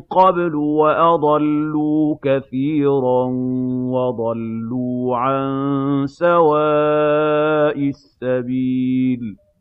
قَبْلُ وَأَضَلُّوا كَثِيرًا وَضَلُّوا عَن سَوَاءِ السَّبِيلِ.